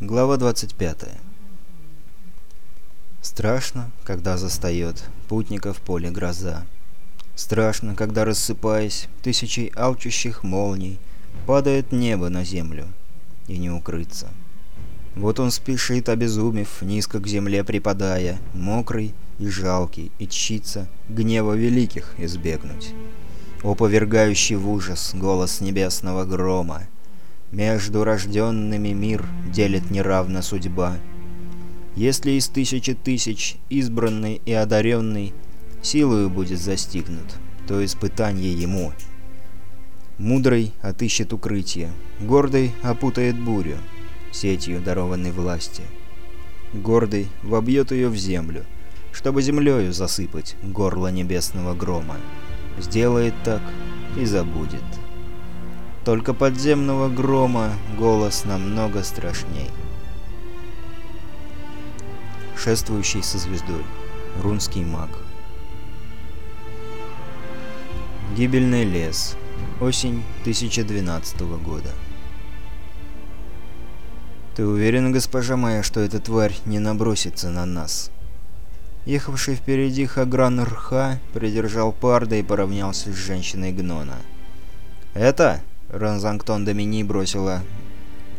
Глава 25. Страшно, когда застает путника в поле гроза. Страшно, когда, рассыпаясь тысячей алчущих молний, падает небо на землю, и не укрыться. Вот он спешит, обезумев, низко к земле припадая, мокрый и жалкий, и тщится гнева великих избегнуть. О, повергающий в ужас голос небесного грома! Между рожденными мир делит неравно судьба. Если из тысячи тысяч избранный и одаренный силою будет застигнут, то испытание ему. Мудрый отыщет укрытие, гордый опутает бурю, сетью дарованной власти. Гордый вобьет ее в землю, чтобы землею засыпать горло небесного грома. Сделает так и забудет. Только подземного грома голос намного страшней. Шествующий со звездой. Рунский маг. Гибельный лес. Осень 1012 года. «Ты уверена, госпожа моя, что эта тварь не набросится на нас?» Ехавший впереди Хагран Рха придержал Парда и поравнялся с женщиной Гнона. «Это?» Ранзангтон Домини бросила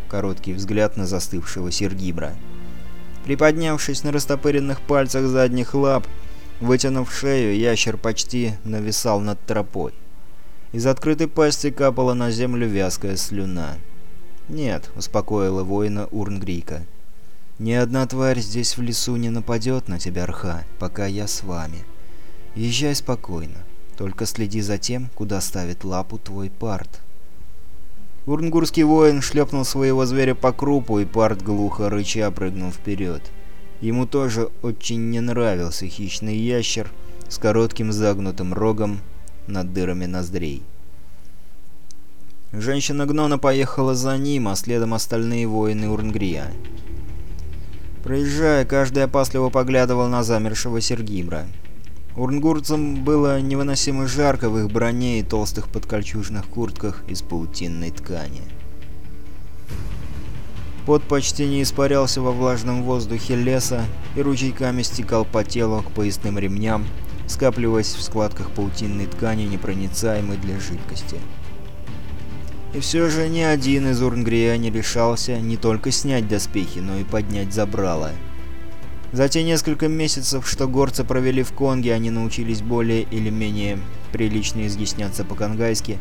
короткий взгляд на застывшего Сергибра. Приподнявшись на растопыренных пальцах задних лап, вытянув шею, ящер почти нависал над тропой. Из открытой пасти капала на землю вязкая слюна. «Нет», — успокоила воина Урнгрика. «Ни одна тварь здесь в лесу не нападет на тебя, Рха, пока я с вами. Езжай спокойно, только следи за тем, куда ставит лапу твой парт». Урнгурский воин шлепнул своего зверя по крупу, и парт глухо рыча прыгнул вперед. Ему тоже очень не нравился хищный ящер с коротким загнутым рогом над дырами ноздрей. Женщина Гнона поехала за ним, а следом остальные воины Урнгрия. Проезжая, каждый опасливо поглядывал на замершего Сергибра. Урнгурцам было невыносимо жарко в их броне и толстых подкольчужных куртках из паутинной ткани. Пот почти не испарялся во влажном воздухе леса и ручейками стекал по телу к поясным ремням, скапливаясь в складках паутинной ткани, непроницаемой для жидкости. И все же ни один из Урнгрия не решался не только снять доспехи, но и поднять забрало — за те несколько месяцев, что горцы провели в Конге, они научились более или менее прилично изъясняться по-конгайски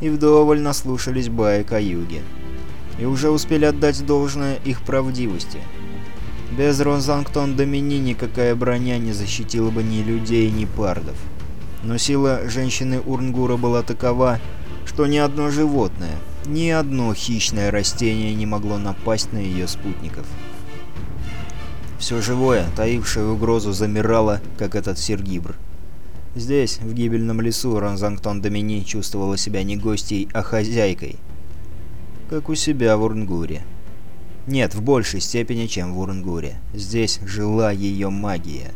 и вдоволь наслушались баек о. И уже успели отдать должное их правдивости. Без Розангтон Домини никакая броня не защитила бы ни людей, ни пардов. Но сила женщины Урнгура была такова, что ни одно животное, ни одно хищное растение не могло напасть на ее спутников. Все живое, таившее угрозу, замирало, как этот сергибр. Здесь, в гибельном лесу, Ранзангтон Домини чувствовала себя не гостьей, а хозяйкой. Как у себя в Урнгуре. Нет, в большей степени, чем в Урнгуре. Здесь жила ее магия.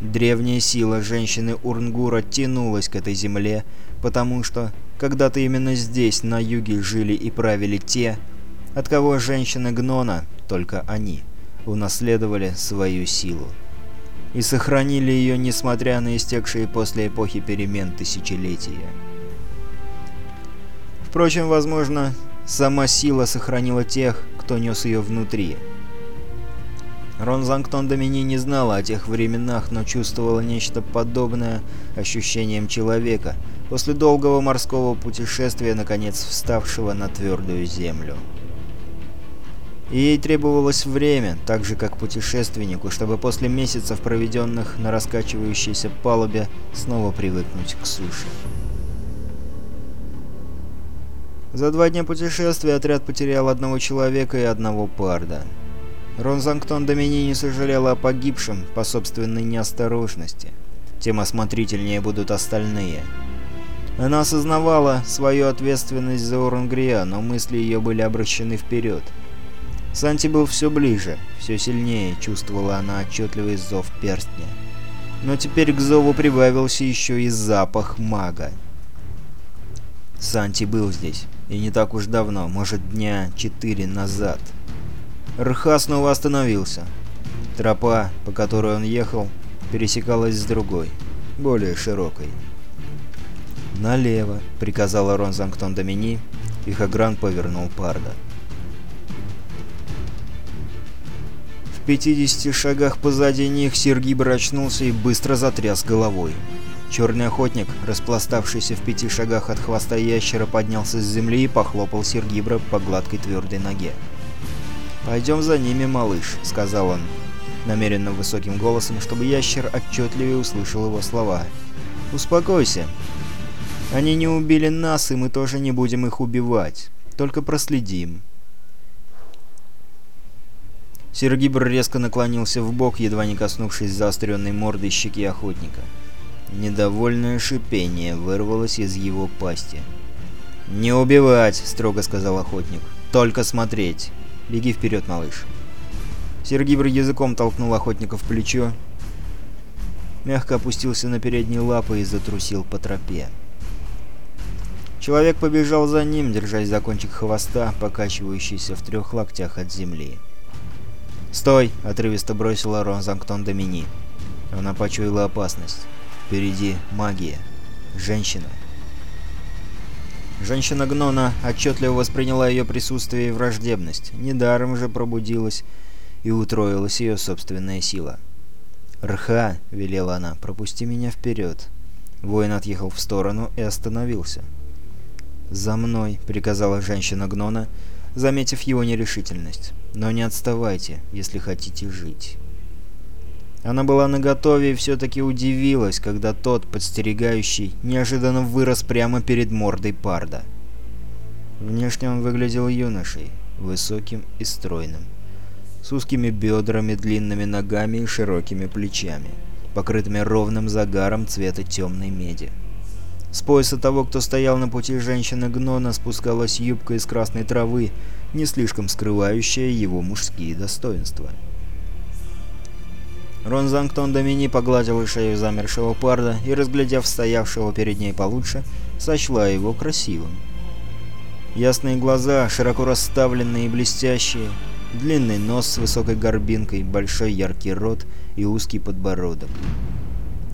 Древняя сила женщины Урнгура тянулась к этой земле, потому что когда-то именно здесь, на юге, жили и правили те, от кого женщины Гнона, только они – унаследовали свою силу. И сохранили ее, несмотря на истекшие после эпохи перемен тысячелетия. Впрочем, возможно, сама сила сохранила тех, кто нес ее внутри. Ронзангтон Домини не знала о тех временах, но чувствовала нечто подобное ощущениям человека, после долгого морского путешествия, наконец вставшего на твердую землю. И ей требовалось время, так же как путешественнику, чтобы после месяцев, проведенных на раскачивающейся палубе, снова привыкнуть к суше. За два дня путешествия отряд потерял одного человека и одного парда. Ронзангтон Домини не сожалела о погибшем по собственной неосторожности. Тем осмотрительнее будут остальные. Она осознавала свою ответственность за Оронгрия, но мысли ее были обращены вперед. Санти был все ближе, все сильнее чувствовала она отчетливый зов перстня. Но теперь к зову прибавился еще и запах мага. Санти был здесь, и не так уж давно, может дня четыре назад. Рха снова остановился. Тропа, по которой он ехал, пересекалась с другой, более широкой. «Налево», — приказал Рон Занктон Домини, и Хагран повернул Парда. 50 шагах позади них Сергий очнулся и быстро затряс головой. Черный охотник, распластавшийся в пяти шагах от хвоста ящера, поднялся с земли и похлопал Сергибра по гладкой твердой ноге. «Пойдем за ними, малыш», — сказал он, намеренно высоким голосом, чтобы ящер отчетливее услышал его слова. «Успокойся. Они не убили нас, и мы тоже не будем их убивать. Только проследим». Сергибр резко наклонился в бок, едва не коснувшись заостренной мордой щеки охотника. Недовольное шипение вырвалось из его пасти. «Не убивать!» — строго сказал охотник. «Только смотреть! Беги вперед, малыш!» Сергибр языком толкнул охотника в плечо, мягко опустился на передние лапы и затрусил по тропе. Человек побежал за ним, держась за кончик хвоста, покачивающийся в трех локтях от земли. «Стой!» — отрывисто бросила Ронзангтон Домини. Она почуяла опасность. Впереди магия. Женщина. Женщина Гнона отчетливо восприняла ее присутствие и враждебность. Недаром же пробудилась и утроилась ее собственная сила. «Рха!» — велела она. «Пропусти меня вперед!» Воин отъехал в сторону и остановился. «За мной!» — приказала женщина Гнона, заметив его нерешительность. «Но не отставайте, если хотите жить». Она была наготове и все-таки удивилась, когда тот, подстерегающий, неожиданно вырос прямо перед мордой Парда. Внешне он выглядел юношей, высоким и стройным, с узкими бедрами, длинными ногами и широкими плечами, покрытыми ровным загаром цвета темной меди. С пояса того, кто стоял на пути женщины Гнона, спускалась юбка из красной травы, не слишком скрывающая его мужские достоинства. Рон Занктон Домини погладил шею замершего парда и, разглядев стоявшего перед ней получше, сочла его красивым. Ясные глаза, широко расставленные и блестящие, длинный нос с высокой горбинкой, большой яркий рот и узкий подбородок.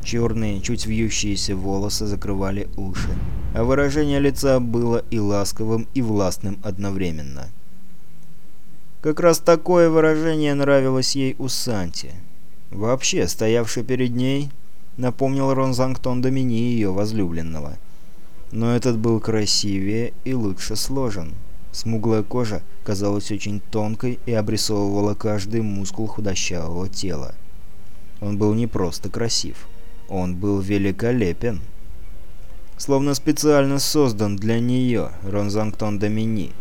Черные, чуть вьющиеся волосы закрывали уши, а выражение лица было и ласковым, и властным одновременно. Как раз такое выражение нравилось ей у Санти. Вообще, стоявший перед ней, напомнил Ронзангтон Домини ее возлюбленного. Но этот был красивее и лучше сложен. Смуглая кожа казалась очень тонкой и обрисовывала каждый мускул худощавого тела. Он был не просто красив, он был великолепен. Словно специально создан для нее, Ронзангтон Домини.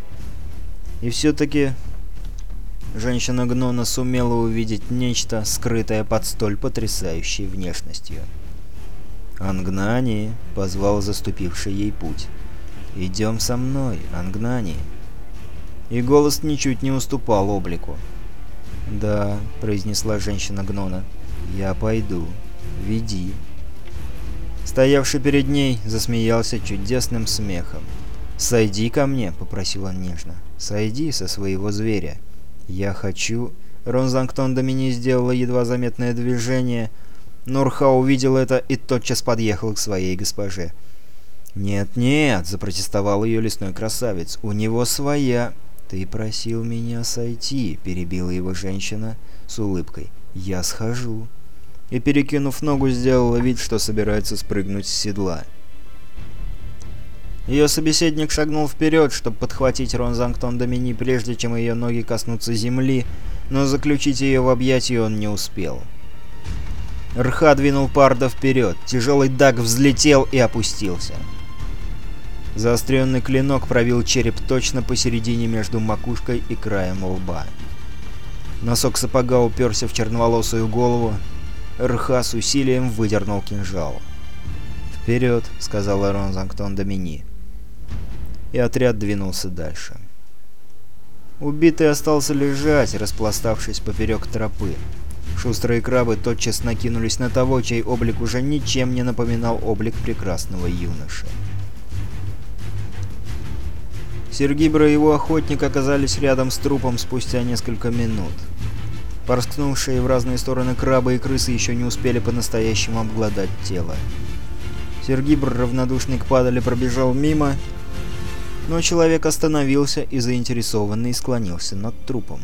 И все-таки женщина Гнона сумела увидеть нечто, скрытое под столь потрясающей внешностью. «Ангнани!» — позвал заступивший ей путь. «Идем со мной, Ангнани!» И голос ничуть не уступал облику. «Да», — произнесла женщина Гнона, — «я пойду. Веди». Стоявший перед ней засмеялся чудесным смехом. «Сойди ко мне», — попросил он нежно. «Сойди со своего зверя». «Я хочу...» Ронзангтон Домини сделала едва заметное движение. Нурха увидел это и тотчас подъехал к своей госпоже. «Нет-нет», — запротестовал ее лесной красавец, — «у него своя...» «Ты просил меня сойти», — перебила его женщина с улыбкой. «Я схожу». И, перекинув ногу, сделала вид, что собирается спрыгнуть с седла. Ее собеседник шагнул вперед, чтобы подхватить Ронзангтон Домини, прежде чем ее ноги коснутся земли, но заключить ее в объятия он не успел. Рха двинул Парда вперед, тяжелый даг взлетел и опустился. Заостренный клинок пробил череп точно посередине между макушкой и краем лба. Носок сапога уперся в черноволосую голову, Рха с усилием выдернул кинжал. «Вперед!» — сказал Ронзангтон Домини и отряд двинулся дальше. Убитый остался лежать, распластавшись поперек тропы. Шустрые крабы тотчас накинулись на того, чей облик уже ничем не напоминал облик прекрасного юноши. Сергибра и его охотник оказались рядом с трупом спустя несколько минут. Порскнувшие в разные стороны крабы и крысы еще не успели по-настоящему обглодать тело. Сергибр, равнодушный к падали, пробежал мимо, но человек остановился и заинтересованный склонился над трупом.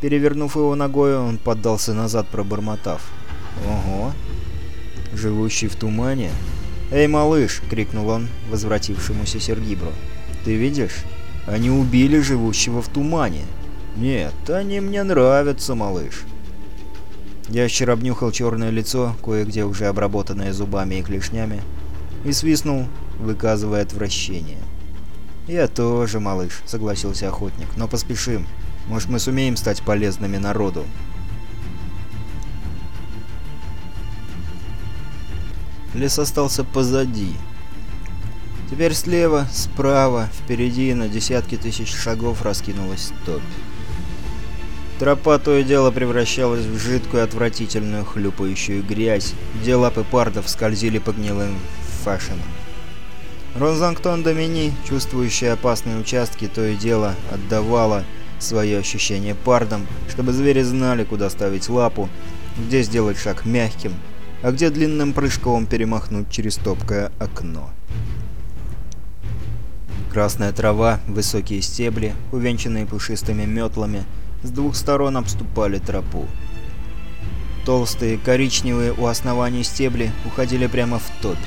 Перевернув его ногой, он поддался назад, пробормотав. «Ого! Живущий в тумане?» «Эй, малыш!» — крикнул он возвратившемуся Сергибру. «Ты видишь? Они убили живущего в тумане!» «Нет, они мне нравятся, малыш!» Ящер обнюхал черное лицо, кое-где уже обработанное зубами и клешнями, и свистнул, выказывая отвращение. «Я тоже, малыш», — согласился охотник, — «но поспешим. Может, мы сумеем стать полезными народу?» Лес остался позади. Теперь слева, справа, впереди на десятки тысяч шагов раскинулась топь. Тропа то и дело превращалась в жидкую отвратительную хлюпающую грязь, где лапы пардов скользили по гнилым фашинам. Ронзангтон Домини, чувствующий опасные участки, то и дело отдавала свое ощущение пардам, чтобы звери знали, куда ставить лапу, где сделать шаг мягким, а где длинным прыжком перемахнуть через топкое окно. Красная трава, высокие стебли, увенчанные пушистыми метлами, с двух сторон обступали тропу. Толстые, коричневые у основания стебли уходили прямо в топь.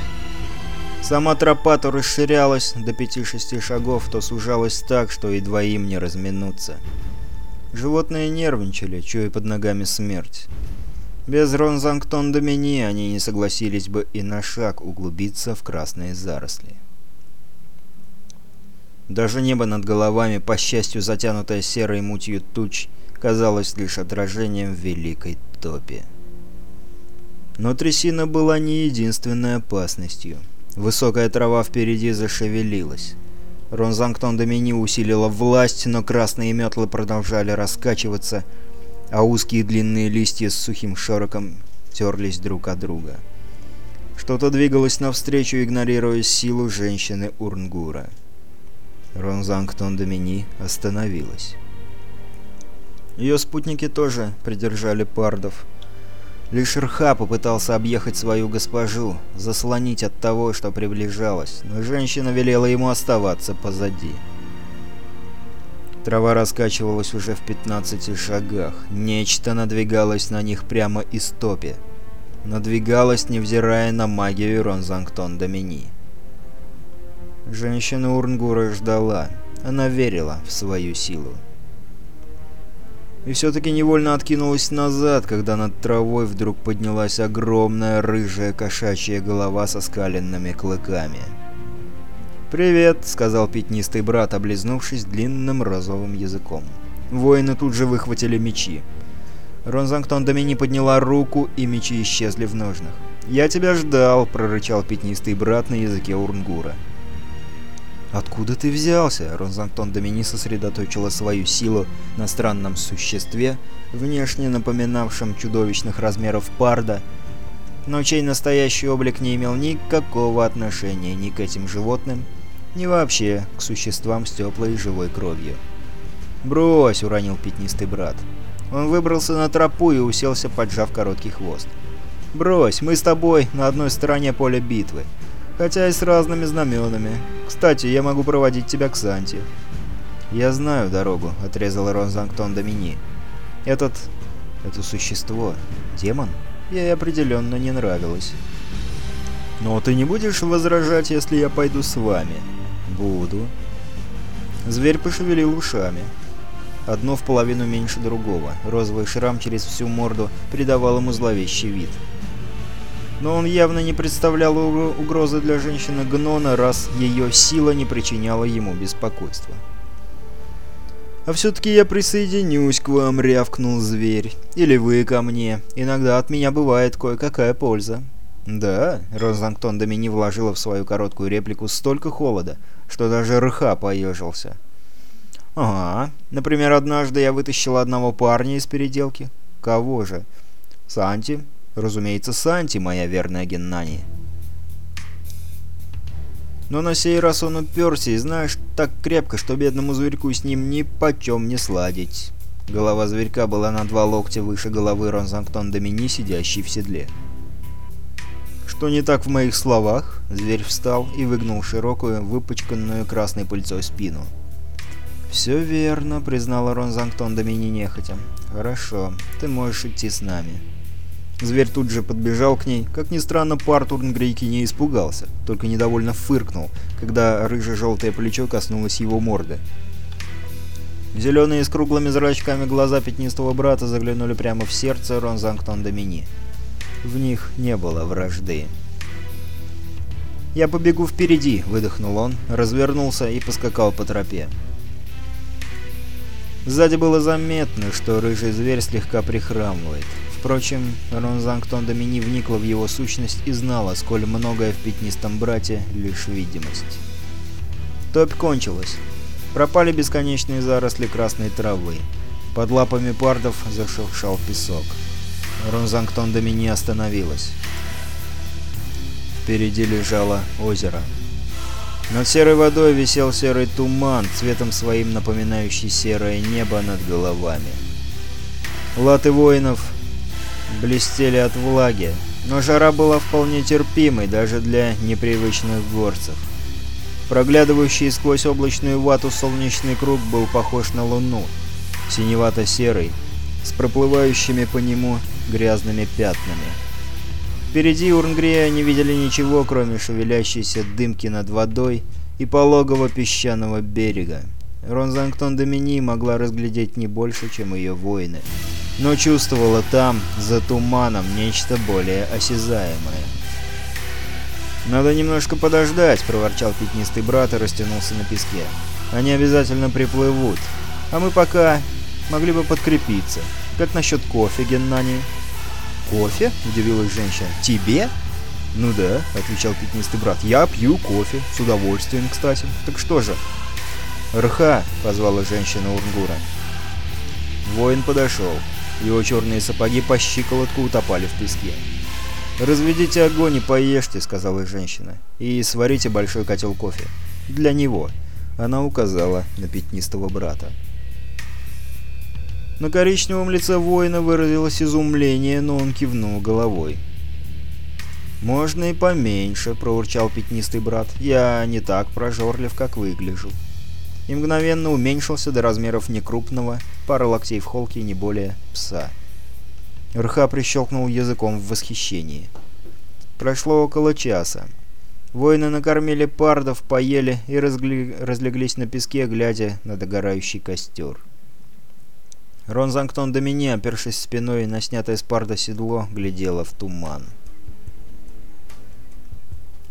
Сама тропа то расширялась до пяти-шести шагов, то сужалась так, что и двоим не разминуться. Животные нервничали, чуя под ногами смерть. Без Ронзангтон Домини они не согласились бы и на шаг углубиться в красные заросли. Даже небо над головами, по счастью затянутое серой мутью туч, казалось лишь отражением великой топи. Но трясина была не единственной опасностью. Высокая трава впереди зашевелилась. Ронзангтон Домини усилила власть, но красные метлы продолжали раскачиваться, а узкие длинные листья с сухим шороком терлись друг от друга. Что-то двигалось навстречу, игнорируя силу женщины Урнгура. Ронзангтон Домини остановилась. Ее спутники тоже придержали пардов. Лишь Рха попытался объехать свою госпожу, заслонить от того, что приближалось, но женщина велела ему оставаться позади. Трава раскачивалась уже в 15 шагах. Нечто надвигалось на них прямо из топи. Надвигалось, невзирая на магию Ронзангтон Домини. Женщина Урнгура ждала. Она верила в свою силу. И все-таки невольно откинулась назад, когда над травой вдруг поднялась огромная рыжая кошачья голова со скаленными клыками. «Привет», — сказал пятнистый брат, облизнувшись длинным розовым языком. Воины тут же выхватили мечи. Ронзангтон Домини подняла руку, и мечи исчезли в ножнах. «Я тебя ждал», — прорычал пятнистый брат на языке Урнгура. «Откуда ты взялся?» Ронзантон Домини сосредоточила свою силу на странном существе, внешне напоминавшем чудовищных размеров парда, но чей настоящий облик не имел никакого отношения ни к этим животным, ни вообще к существам с теплой живой кровью. «Брось!» — уронил пятнистый брат. Он выбрался на тропу и уселся, поджав короткий хвост. «Брось, мы с тобой на одной стороне поля битвы хотя и с разными знаменами. Кстати, я могу проводить тебя к Санте». «Я знаю дорогу», — отрезал Ронзангтон Домини. «Этот... это существо... демон? Ей определенно не нравилось». «Но ты не будешь возражать, если я пойду с вами?» «Буду». Зверь пошевелил ушами. Одно в половину меньше другого. Розовый шрам через всю морду придавал ему зловещий вид но он явно не представлял угрозы для женщины Гнона, раз ее сила не причиняла ему беспокойства. «А все-таки я присоединюсь к вам», — рявкнул зверь. «Или вы ко мне. Иногда от меня бывает кое-какая польза». «Да?» — Розангтон Домини вложила в свою короткую реплику столько холода, что даже рыха поежился. «Ага. Например, однажды я вытащила одного парня из переделки». «Кого же?» «Санти. Разумеется, Санти, моя верная Геннани. Но на сей раз он уперся и, знаешь, так крепко, что бедному зверьку с ним ни почем не сладить. Голова зверька была на два локтя выше головы Ронзангтон Домини, сидящий в седле. «Что не так в моих словах?» Зверь встал и выгнул широкую, выпачканную красной пыльцой спину. «Все верно», — признала Ронзангтон Домини нехотя. «Хорошо, ты можешь идти с нами». Зверь тут же подбежал к ней. Как ни странно, Парт Урнгрейки не испугался, только недовольно фыркнул, когда рыже-желтое плечо коснулось его морды. Зеленые с круглыми зрачками глаза пятнистого брата заглянули прямо в сердце Ронзангтон Домини. В них не было вражды. «Я побегу впереди», — выдохнул он, развернулся и поскакал по тропе. Сзади было заметно, что рыжий зверь слегка прихрамывает. Впрочем, Ронзангтон Домини вникла в его сущность и знала, сколь многое в пятнистом брате лишь видимость. Топь кончилась. Пропали бесконечные заросли красной травы. Под лапами пардов зашуршал песок. Ронзангтон Домини остановилась. Впереди лежало озеро. Над серой водой висел серый туман, цветом своим напоминающий серое небо над головами. Латы воинов блестели от влаги, но жара была вполне терпимой даже для непривычных горцев. Проглядывающий сквозь облачную вату солнечный круг был похож на луну, синевато-серый, с проплывающими по нему грязными пятнами. Впереди Урнгрия не видели ничего, кроме шевелящейся дымки над водой и пологого песчаного берега. Ронзангтон Домини могла разглядеть не больше, чем ее воины но чувствовала там, за туманом, нечто более осязаемое. «Надо немножко подождать», — проворчал пятнистый брат и растянулся на песке. «Они обязательно приплывут. А мы пока могли бы подкрепиться. Как насчет кофе, Геннани?» «Кофе?» — удивилась женщина. «Тебе?» «Ну да», — отвечал пятнистый брат. «Я пью кофе. С удовольствием, кстати. Так что же?» «Рха!» — позвала женщина Урнгура. Воин подошел. Его черные сапоги по щиколотку утопали в песке. «Разведите огонь и поешьте», — сказала женщина. «И сварите большой котел кофе. Для него». Она указала на пятнистого брата. На коричневом лице воина выразилось изумление, но он кивнул головой. «Можно и поменьше», — проурчал пятнистый брат. «Я не так прожорлив, как выгляжу» и мгновенно уменьшился до размеров некрупного, пара локтей в холке не более пса. Рха прищелкнул языком в восхищении. Прошло около часа. Воины накормили пардов, поели и разгли... разлеглись на песке, глядя на догорающий костер. Ронзангтон Домини, опершись спиной на снятое с парда седло, глядела в туман.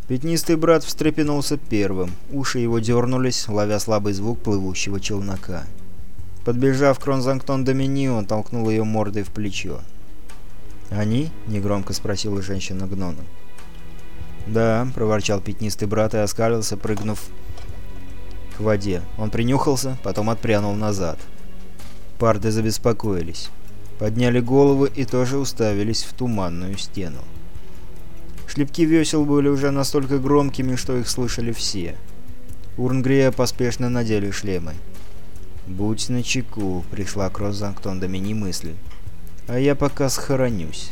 Пятнистый брат встрепенулся первым. Уши его дернулись, ловя слабый звук плывущего челнока. Подбежав к Ронзангтон Домини, он толкнул ее мордой в плечо. «Они?» — негромко спросила женщина Гнона. «Да», — проворчал пятнистый брат и оскалился, прыгнув к воде. Он принюхался, потом отпрянул назад. Парды забеспокоились. Подняли головы и тоже уставились в туманную стену. Шлепки весел были уже настолько громкими, что их слышали все. Урнгрия поспешно надели шлемы. «Будь начеку», — пришла к Розанктон Домини мысль. «А я пока схоронюсь».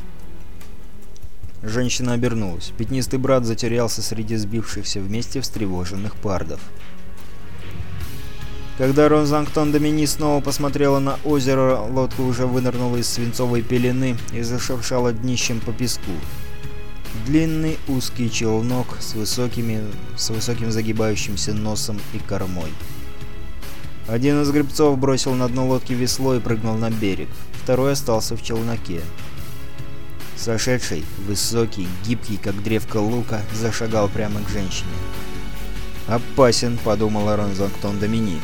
Женщина обернулась. Пятнистый брат затерялся среди сбившихся вместе встревоженных пардов. Когда Ронзангтон Домини снова посмотрела на озеро, лодка уже вынырнула из свинцовой пелены и зашуршала днищем по песку. Длинный узкий челнок с, высокими, с высоким загибающимся носом и кормой. Один из гребцов бросил на дно лодки весло и прыгнул на берег. Второй остался в челноке. Сошедший, высокий, гибкий, как древко лука, зашагал прямо к женщине. «Опасен», — подумал Ронзангтон Домини.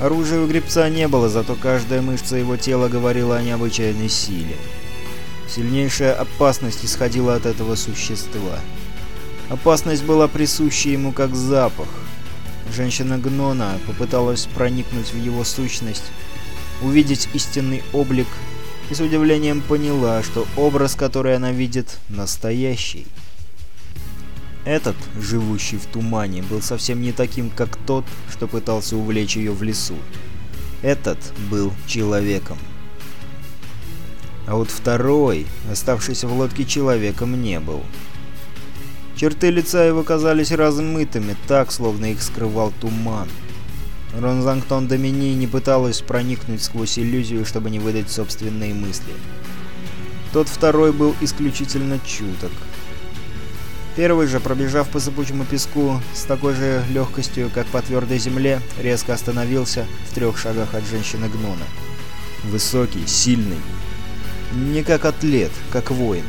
Оружия у гребца не было, зато каждая мышца его тела говорила о необычайной силе. Сильнейшая опасность исходила от этого существа. Опасность была присуща ему как запах. Женщина Гнона попыталась проникнуть в его сущность, увидеть истинный облик и с удивлением поняла, что образ, который она видит, настоящий. Этот, живущий в тумане, был совсем не таким, как тот, что пытался увлечь ее в лесу. Этот был человеком. А вот второй, оставшийся в лодке человеком, не был. Черты лица его казались размытыми, так, словно их скрывал туман. Ронзангтон Домини не пыталась проникнуть сквозь иллюзию, чтобы не выдать собственные мысли. Тот второй был исключительно чуток. Первый же, пробежав по зыбучему песку с такой же легкостью, как по твердой земле, резко остановился в трех шагах от женщины Гнона. Высокий, сильный. Не как атлет, как воин.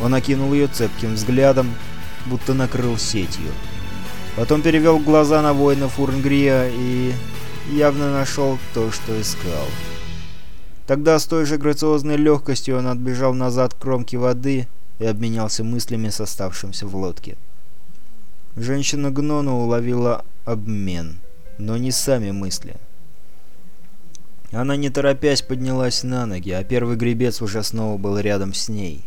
Он окинул ее цепким взглядом, будто накрыл сетью. Потом перевел глаза на воина Фурнгрия и явно нашел то, что искал. Тогда с той же грациозной легкостью он отбежал назад к кромке воды и обменялся мыслями с оставшимся в лодке. Женщина Гнона уловила обмен, но не сами мысли. Она не торопясь поднялась на ноги, а первый гребец уже снова был рядом с ней.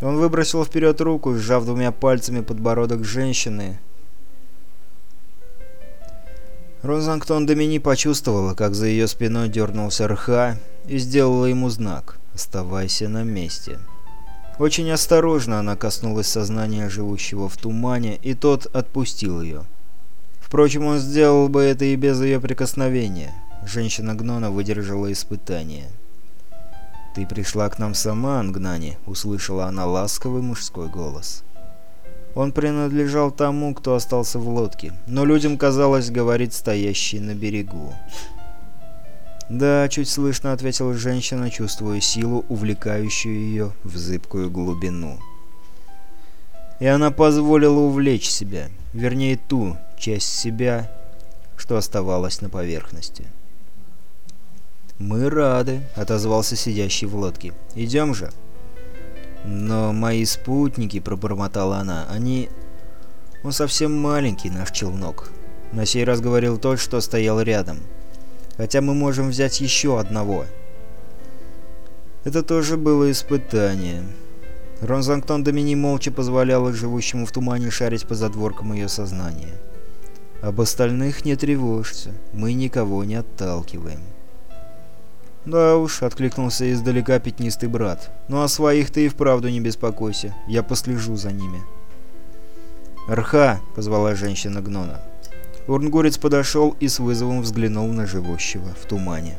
Он выбросил вперед руку, сжав двумя пальцами подбородок женщины. Розангтон Домини почувствовала, как за ее спиной дернулся Рха и сделала ему знак «Оставайся на месте». Очень осторожно она коснулась сознания живущего в тумане, и тот отпустил ее. Впрочем, он сделал бы это и без ее прикосновения. Женщина Гнона выдержала испытание. «Ты пришла к нам сама, Ангнани», — услышала она ласковый мужской голос. Он принадлежал тому, кто остался в лодке, но людям казалось говорить стоящий на берегу. «Да», — чуть слышно ответила женщина, чувствуя силу, увлекающую ее в зыбкую глубину. И она позволила увлечь себя, вернее ту часть себя, что оставалась на поверхности. «Мы рады», — отозвался сидящий в лодке. «Идем же». «Но мои спутники», — пробормотала она, — «они...» «Он совсем маленький, наш челнок», — на сей раз говорил тот, что стоял рядом. «Хотя мы можем взять еще одного». Это тоже было испытание. Ронзангтон Домини молча позволяла живущему в тумане шарить по задворкам ее сознания. «Об остальных не тревожься, мы никого не отталкиваем». «Да уж», — откликнулся издалека пятнистый брат. «Ну а своих ты и вправду не беспокойся. Я послежу за ними». «Рха!» — позвала женщина Гнона. Урнгурец подошел и с вызовом взглянул на живущего в тумане.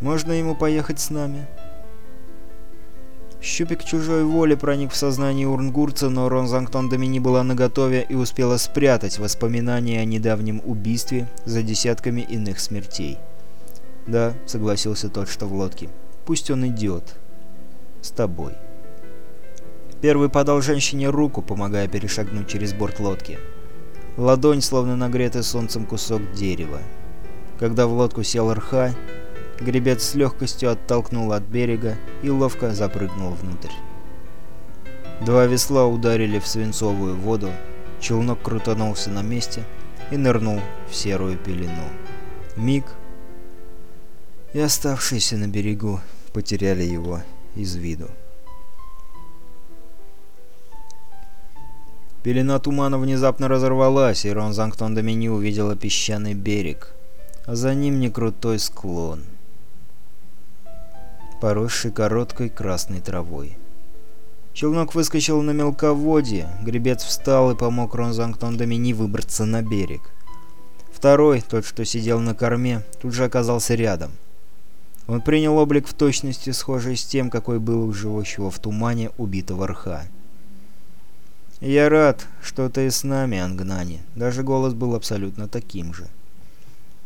«Можно ему поехать с нами?» Щупик чужой воли проник в сознание урнгурца, но Ронзангтон Домини была наготове и успела спрятать воспоминания о недавнем убийстве за десятками иных смертей. «Да», — согласился тот, что в лодке. «Пусть он идет. С тобой». Первый подал женщине руку, помогая перешагнуть через борт лодки. Ладонь, словно нагретый солнцем кусок дерева. Когда в лодку сел Рха, гребец с легкостью оттолкнул от берега и ловко запрыгнул внутрь. Два весла ударили в свинцовую воду, челнок крутанулся на месте и нырнул в серую пелену. Миг, и оставшиеся на берегу потеряли его из виду. Пелена тумана внезапно разорвалась, и Рон Занктон Домини увидела песчаный берег, а за ним некрутой склон, поросший короткой красной травой. Челнок выскочил на мелководье, гребец встал и помог Рон Занктон Домини выбраться на берег. Второй, тот, что сидел на корме, тут же оказался рядом — он принял облик в точности, схожий с тем, какой был у живущего в тумане убитого рха. «Я рад, что ты с нами, Ангнани». Даже голос был абсолютно таким же.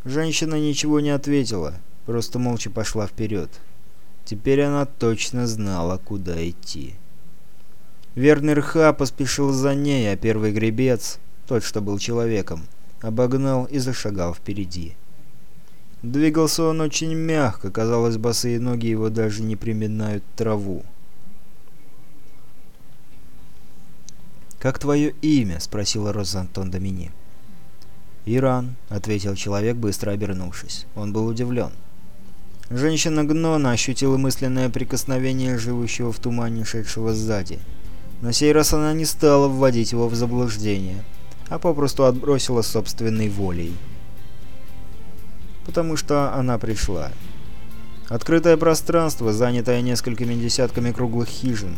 Женщина ничего не ответила, просто молча пошла вперед. Теперь она точно знала, куда идти. Верный Рха поспешил за ней, а первый гребец, тот, что был человеком, обогнал и зашагал впереди. Двигался он очень мягко, казалось, босые ноги его даже не приминают траву. «Как твое имя?» — спросила Роза Антон Домини. «Иран», — ответил человек, быстро обернувшись. Он был удивлен. Женщина Гнона ощутила мысленное прикосновение живущего в тумане, шедшего сзади. На сей раз она не стала вводить его в заблуждение, а попросту отбросила собственной волей. Потому что она пришла. Открытое пространство, занятое несколькими десятками круглых хижин.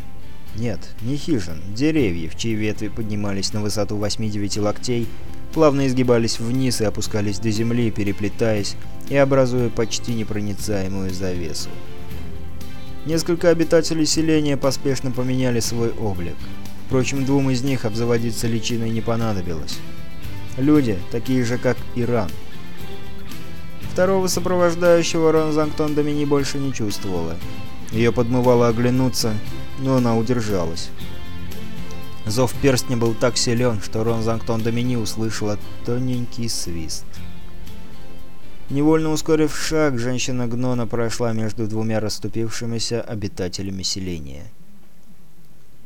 Нет, не хижин, деревьев, чьи ветви поднимались на высоту 8-9 локтей, плавно изгибались вниз и опускались до земли, переплетаясь и образуя почти непроницаемую завесу. Несколько обитателей селения поспешно поменяли свой облик. Впрочем, двум из них обзаводиться личиной не понадобилось. Люди, такие же, как Иран. Второго сопровождающего Ронзангтон Домини больше не чувствовала. Ее подмывало оглянуться, но она удержалась. Зов перстня был так силен, что Ронзангтон Домини услышала тоненький свист. Невольно ускорив шаг, женщина Гнона прошла между двумя расступившимися обитателями селения.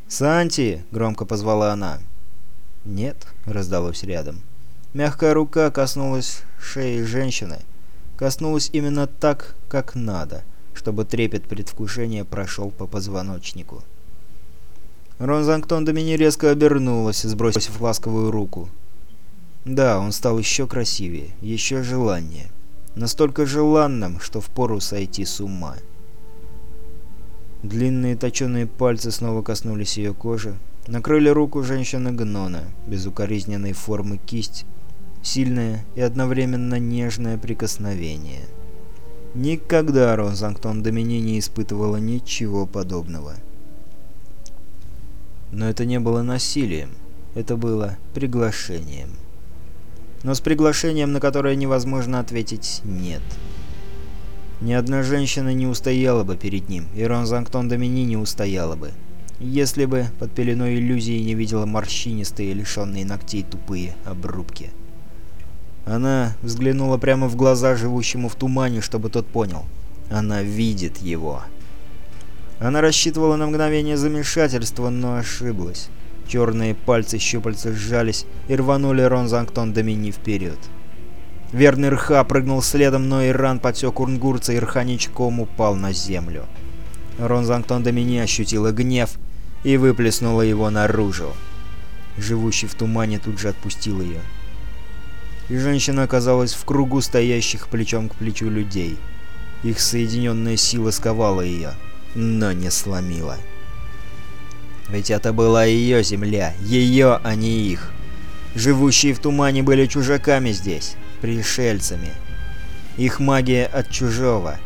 «Санти!» — громко позвала она. «Нет», — раздалось рядом. Мягкая рука коснулась шеи женщины. Коснулась именно так, как надо, чтобы трепет предвкушения прошел по позвоночнику. Ронзангтон Домини резко обернулась, сбросив ласковую руку. Да, он стал еще красивее, еще желаннее настолько желанным, что впору сойти с ума. Длинные точеные пальцы снова коснулись ее кожи, накрыли руку женщины Гнона, безукоризненной формы кисть, сильное и одновременно нежное прикосновение. Никогда Розангтон Домини не испытывала ничего подобного. Но это не было насилием, это было приглашением но с приглашением, на которое невозможно ответить «нет». Ни одна женщина не устояла бы перед ним, и Ронзангтон Домини не устояла бы, если бы под пеленой иллюзии не видела морщинистые, лишенные ногтей тупые обрубки. Она взглянула прямо в глаза живущему в тумане, чтобы тот понял. Она видит его. Она рассчитывала на мгновение замешательства, но ошиблась. Черные пальцы щупальца сжались и рванули Ронзангтон Домини вперед. Верный Рха прыгнул следом, но Иран подсек урнгурца, и Рха ничком упал на землю. Ронзангтон Домини ощутила гнев и выплеснула его наружу. Живущий в тумане тут же отпустил ее. И женщина оказалась в кругу стоящих плечом к плечу людей. Их соединенная сила сковала ее, но не сломила. Ведь это была ее земля, ее, а не их. Живущие в тумане были чужаками здесь, пришельцами. Их магия от чужого.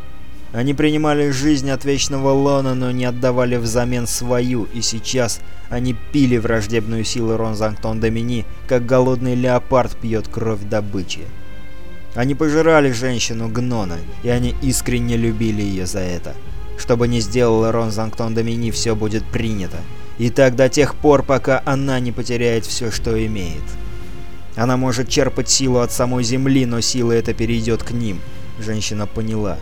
Они принимали жизнь от Вечного Лона, но не отдавали взамен свою, и сейчас они пили враждебную силу Ронзангтон Домини, как голодный леопард пьет кровь добычи. Они пожирали женщину Гнона, и они искренне любили ее за это. Что бы ни сделала Ронзангтон Домини, все будет принято. И так до тех пор, пока она не потеряет все, что имеет. Она может черпать силу от самой Земли, но сила эта перейдет к ним. Женщина поняла.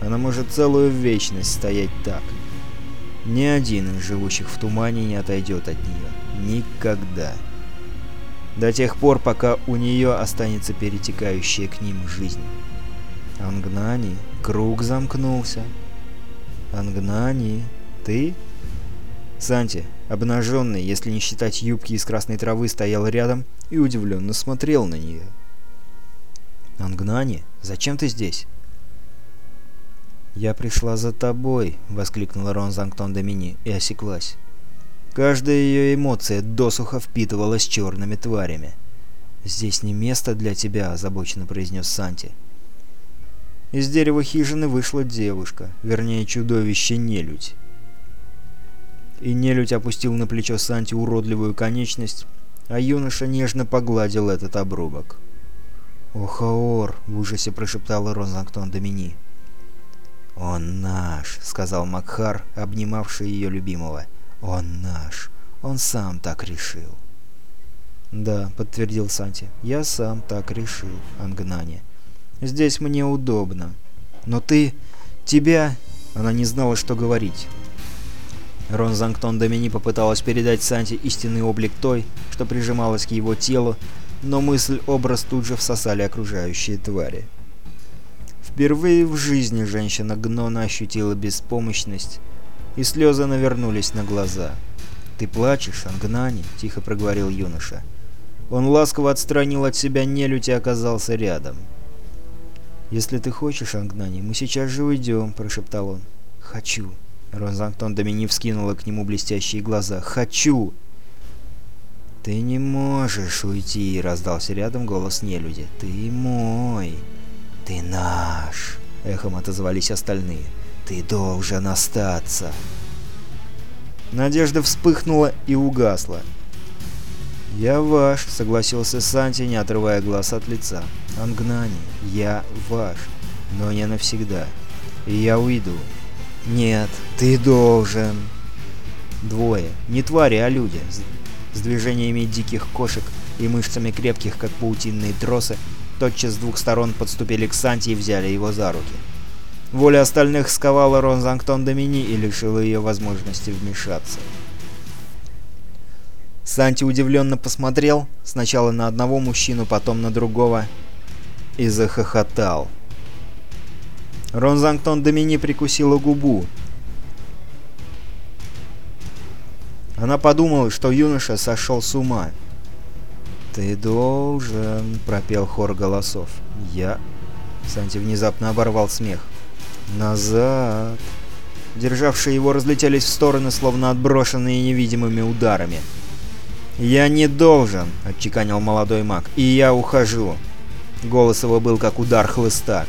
Она может целую вечность стоять так. Ни один из живущих в тумане не отойдет от нее. Никогда. До тех пор, пока у нее останется перетекающая к ним жизнь. Ангнани, круг замкнулся. Ангнани, ты? Санти, обнаженный, если не считать юбки из красной травы, стоял рядом и удивленно смотрел на нее. «Ангнани, зачем ты здесь?» «Я пришла за тобой», — воскликнула Рон Занктон Домини и осеклась. Каждая ее эмоция досуха впитывалась черными тварями. «Здесь не место для тебя», — озабоченно произнес Санти. Из дерева хижины вышла девушка, вернее чудовище-нелюдь и нелюдь опустил на плечо Санти уродливую конечность, а юноша нежно погладил этот обрубок. «О, Хаор!» — в ужасе прошептал Розангтон Домини. «Он наш!» — сказал Макхар, обнимавший ее любимого. «Он наш! Он сам так решил!» «Да», — подтвердил Санти, — «я сам так решил, Ангнане. Здесь мне удобно. Но ты... тебя...» Она не знала, что говорить. Ронзангтон Домини попыталась передать Санти истинный облик той, что прижималась к его телу, но мысль-образ тут же всосали окружающие твари. Впервые в жизни женщина Гнона ощутила беспомощность, и слезы навернулись на глаза. «Ты плачешь, Ангнани?» — тихо проговорил юноша. Он ласково отстранил от себя нелюдь и оказался рядом. «Если ты хочешь, Ангнани, мы сейчас же уйдем», — прошептал он. «Хочу». Розантон Домини вскинула к нему блестящие глаза. «Хочу!» «Ты не можешь уйти», — раздался рядом голос нелюди. «Ты мой! Ты наш!» — эхом отозвались остальные. «Ты должен остаться!» Надежда вспыхнула и угасла. «Я ваш», — согласился Санти, не отрывая глаз от лица. «Ангнани, я ваш, но не навсегда. И я уйду». «Нет, ты должен». Двое. Не твари, а люди. С движениями диких кошек и мышцами крепких, как паутинные тросы, тотчас с двух сторон подступили к Санти и взяли его за руки. Воля остальных сковала Ронзангтон Домини и лишила ее возможности вмешаться. Санти удивленно посмотрел сначала на одного мужчину, потом на другого и захохотал. Ронзангтон Домини прикусила губу. Она подумала, что юноша сошел с ума. «Ты должен...» — пропел хор голосов. «Я...» Санти внезапно оборвал смех. «Назад!» Державшие его разлетелись в стороны, словно отброшенные невидимыми ударами. «Я не должен!» — отчеканил молодой маг. «И я ухожу!» Голос его был как удар хлыста.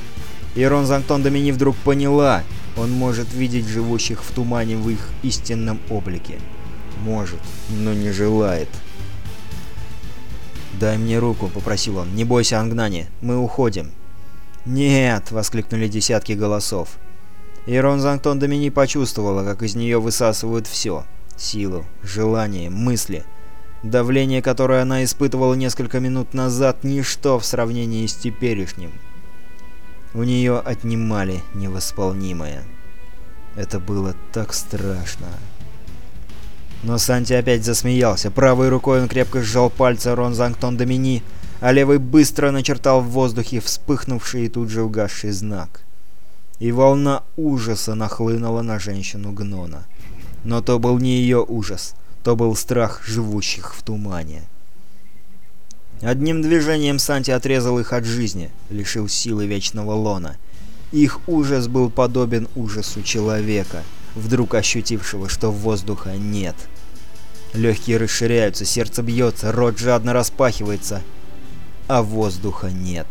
И Рон Зантон Домини вдруг поняла, он может видеть живущих в тумане в их истинном облике. Может, но не желает. «Дай мне руку», — попросил он. «Не бойся, Ангнани, мы уходим». «Нет!» — воскликнули десятки голосов. И Рон Зантон Домини почувствовала, как из нее высасывают все. Силу, желание, мысли — Давление, которое она испытывала несколько минут назад, ничто в сравнении с теперешним. У нее отнимали невосполнимое. Это было так страшно. Но Санти опять засмеялся. Правой рукой он крепко сжал пальцы Рон Зангтон Домини, а левый быстро начертал в воздухе вспыхнувший и тут же угасший знак. И волна ужаса нахлынула на женщину Гнона. Но то был не ее ужас — то был страх живущих в тумане. Одним движением Санти отрезал их от жизни, лишил силы Вечного Лона. Их ужас был подобен ужасу человека, вдруг ощутившего, что воздуха нет. Легкие расширяются, сердце бьется, рот жадно распахивается, а воздуха нет.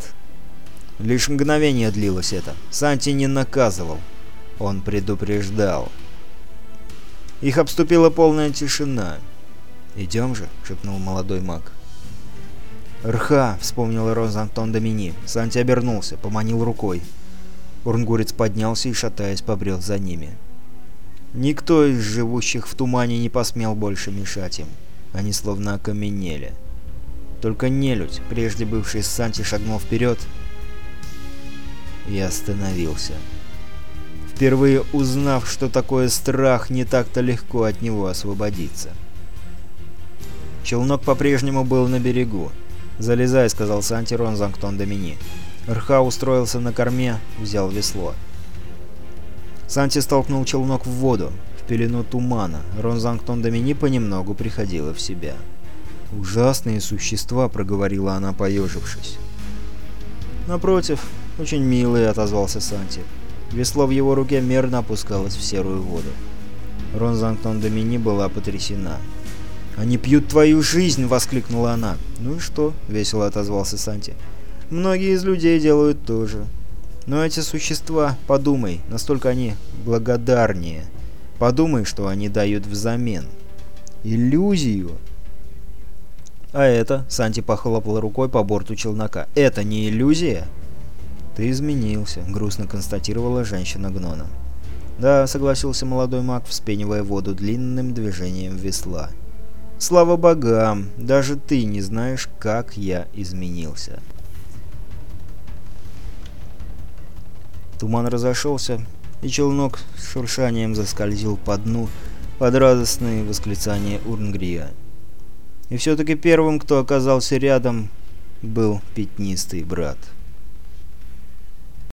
Лишь мгновение длилось это. Санти не наказывал. Он предупреждал. Их обступила полная тишина. «Идем же», — шепнул молодой маг. «Рха!» — вспомнил Роза Антон Домини. Санти обернулся, поманил рукой. Урнгурец поднялся и, шатаясь, побрел за ними. Никто из живущих в тумане не посмел больше мешать им. Они словно окаменели. Только нелюдь, прежде бывший с Санти, шагнул вперед и остановился. Впервые узнав, что такое страх, не так-то легко от него освободиться. Челнок по-прежнему был на берегу. «Залезай», — сказал Санти Ронзангтон Домини. Рха устроился на корме, взял весло. Санти столкнул челнок в воду, в пелену тумана. Ронзангтон Домини понемногу приходила в себя. «Ужасные существа», — проговорила она, поежившись. «Напротив, очень милые», — отозвался Санти. Весло в его руке мерно опускалось в серую воду. Ронзангтон Домини была потрясена. «Они пьют твою жизнь!» — воскликнула она. «Ну и что?» — весело отозвался Санти. «Многие из людей делают то же. Но эти существа, подумай, настолько они благодарнее. Подумай, что они дают взамен. Иллюзию!» «А это?» — Санти похлопал рукой по борту челнока. «Это не иллюзия?» «Ты изменился», — грустно констатировала женщина-гнона. «Да», — согласился молодой маг, вспенивая воду длинным движением весла. «Слава богам! Даже ты не знаешь, как я изменился!» Туман разошелся, и челнок с шуршанием заскользил по дну под радостные восклицания Урнгрия. И все-таки первым, кто оказался рядом, был пятнистый брат.